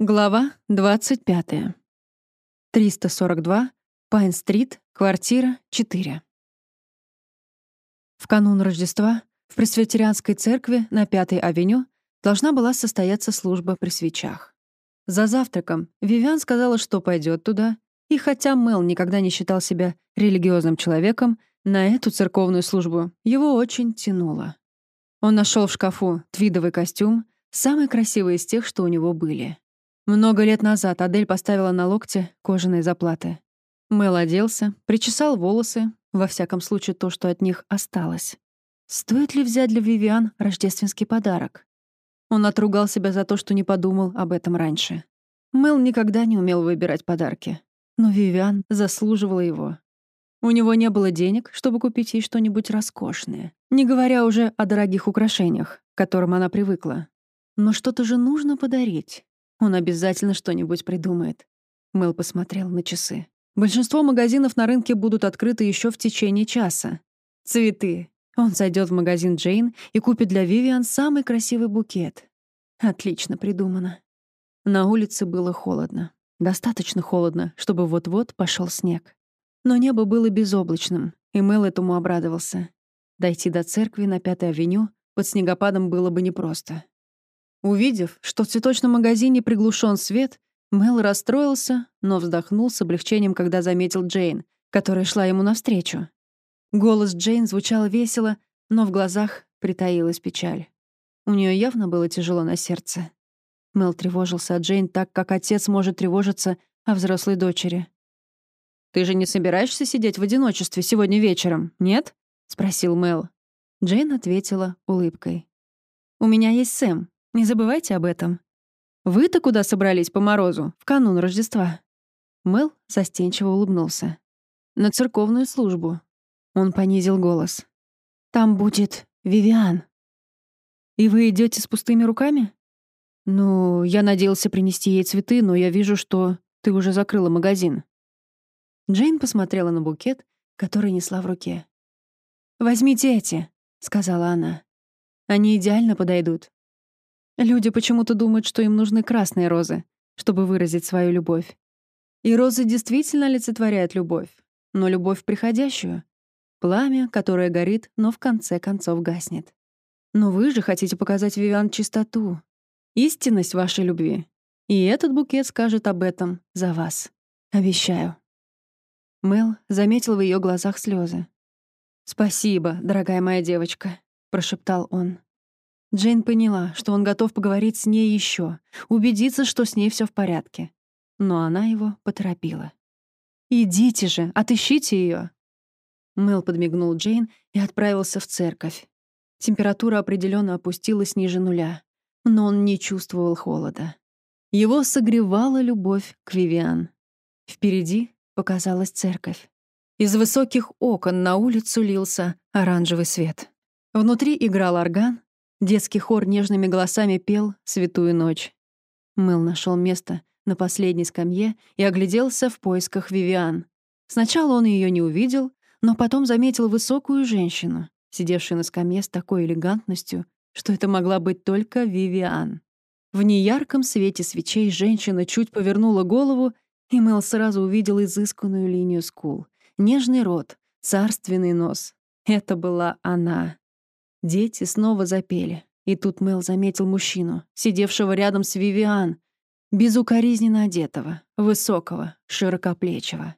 Глава 25. 342, Пайн-стрит, квартира 4. В канун Рождества в Пресвитерианской церкви на Пятой авеню должна была состояться служба при свечах. За завтраком Вивиан сказала, что пойдет туда, и хотя Мел никогда не считал себя религиозным человеком, на эту церковную службу его очень тянуло. Он нашел в шкафу твидовый костюм, самый красивый из тех, что у него были. Много лет назад Адель поставила на локте кожаные заплаты. Мэл оделся, причесал волосы, во всяком случае то, что от них осталось. Стоит ли взять для Вивиан рождественский подарок? Он отругал себя за то, что не подумал об этом раньше. Мэл никогда не умел выбирать подарки. Но Вивиан заслуживала его. У него не было денег, чтобы купить ей что-нибудь роскошное. Не говоря уже о дорогих украшениях, к которым она привыкла. Но что-то же нужно подарить. Он обязательно что-нибудь придумает. Мэл посмотрел на часы. Большинство магазинов на рынке будут открыты еще в течение часа. Цветы. Он зайдет в магазин Джейн и купит для Вивиан самый красивый букет. Отлично придумано. На улице было холодно. Достаточно холодно, чтобы вот-вот пошел снег. Но небо было безоблачным, и Мэл этому обрадовался. Дойти до церкви на Пятой авеню под снегопадом было бы непросто. Увидев, что в цветочном магазине приглушен свет, Мел расстроился, но вздохнул с облегчением, когда заметил Джейн, которая шла ему навстречу. Голос Джейн звучал весело, но в глазах притаилась печаль. У нее явно было тяжело на сердце. Мел тревожился о Джейн так, как отец может тревожиться о взрослой дочери. «Ты же не собираешься сидеть в одиночестве сегодня вечером, нет?» — спросил Мел. Джейн ответила улыбкой. «У меня есть Сэм. Не забывайте об этом. Вы-то куда собрались по морозу, в канун Рождества?» Мэл застенчиво улыбнулся. «На церковную службу». Он понизил голос. «Там будет Вивиан». «И вы идете с пустыми руками?» «Ну, я надеялся принести ей цветы, но я вижу, что ты уже закрыла магазин». Джейн посмотрела на букет, который несла в руке. «Возьмите эти», — сказала она. «Они идеально подойдут. Люди почему-то думают, что им нужны красные розы, чтобы выразить свою любовь. И розы действительно олицетворяют любовь, но любовь приходящую. Пламя, которое горит, но в конце концов гаснет. Но вы же хотите показать Вивиан чистоту, истинность вашей любви. И этот букет скажет об этом за вас. Обещаю. Мел заметил в ее глазах слезы. «Спасибо, дорогая моя девочка», — прошептал он. Джейн поняла, что он готов поговорить с ней еще, убедиться, что с ней все в порядке. Но она его поторопила. «Идите же, отыщите ее. Мэл подмигнул Джейн и отправился в церковь. Температура определенно опустилась ниже нуля, но он не чувствовал холода. Его согревала любовь к Вивиан. Впереди показалась церковь. Из высоких окон на улицу лился оранжевый свет. Внутри играл орган, Детский хор нежными голосами пел «Святую ночь». Мэл нашел место на последней скамье и огляделся в поисках Вивиан. Сначала он ее не увидел, но потом заметил высокую женщину, сидевшую на скамье с такой элегантностью, что это могла быть только Вивиан. В неярком свете свечей женщина чуть повернула голову, и Мэл сразу увидел изысканную линию скул, нежный рот, царственный нос. Это была она. Дети снова запели. И тут Мел заметил мужчину, сидевшего рядом с Вивиан, безукоризненно одетого, высокого, широкоплечего.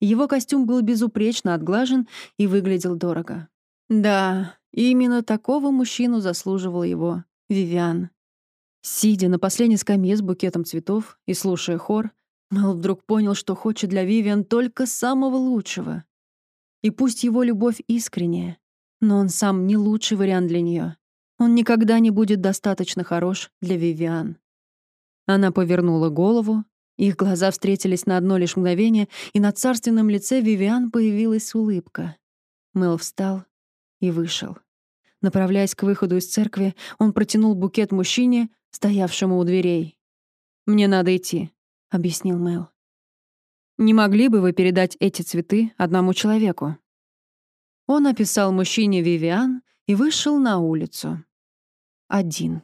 Его костюм был безупречно отглажен и выглядел дорого. Да, именно такого мужчину заслуживал его Вивиан. Сидя на последней скамье с букетом цветов и слушая хор, Мел вдруг понял, что хочет для Вивиан только самого лучшего. И пусть его любовь искренняя, но он сам не лучший вариант для нее. Он никогда не будет достаточно хорош для Вивиан. Она повернула голову, их глаза встретились на одно лишь мгновение, и на царственном лице Вивиан появилась улыбка. Мэл встал и вышел. Направляясь к выходу из церкви, он протянул букет мужчине, стоявшему у дверей. «Мне надо идти», — объяснил Мэл. «Не могли бы вы передать эти цветы одному человеку?» Он описал мужчине Вивиан и вышел на улицу. Один.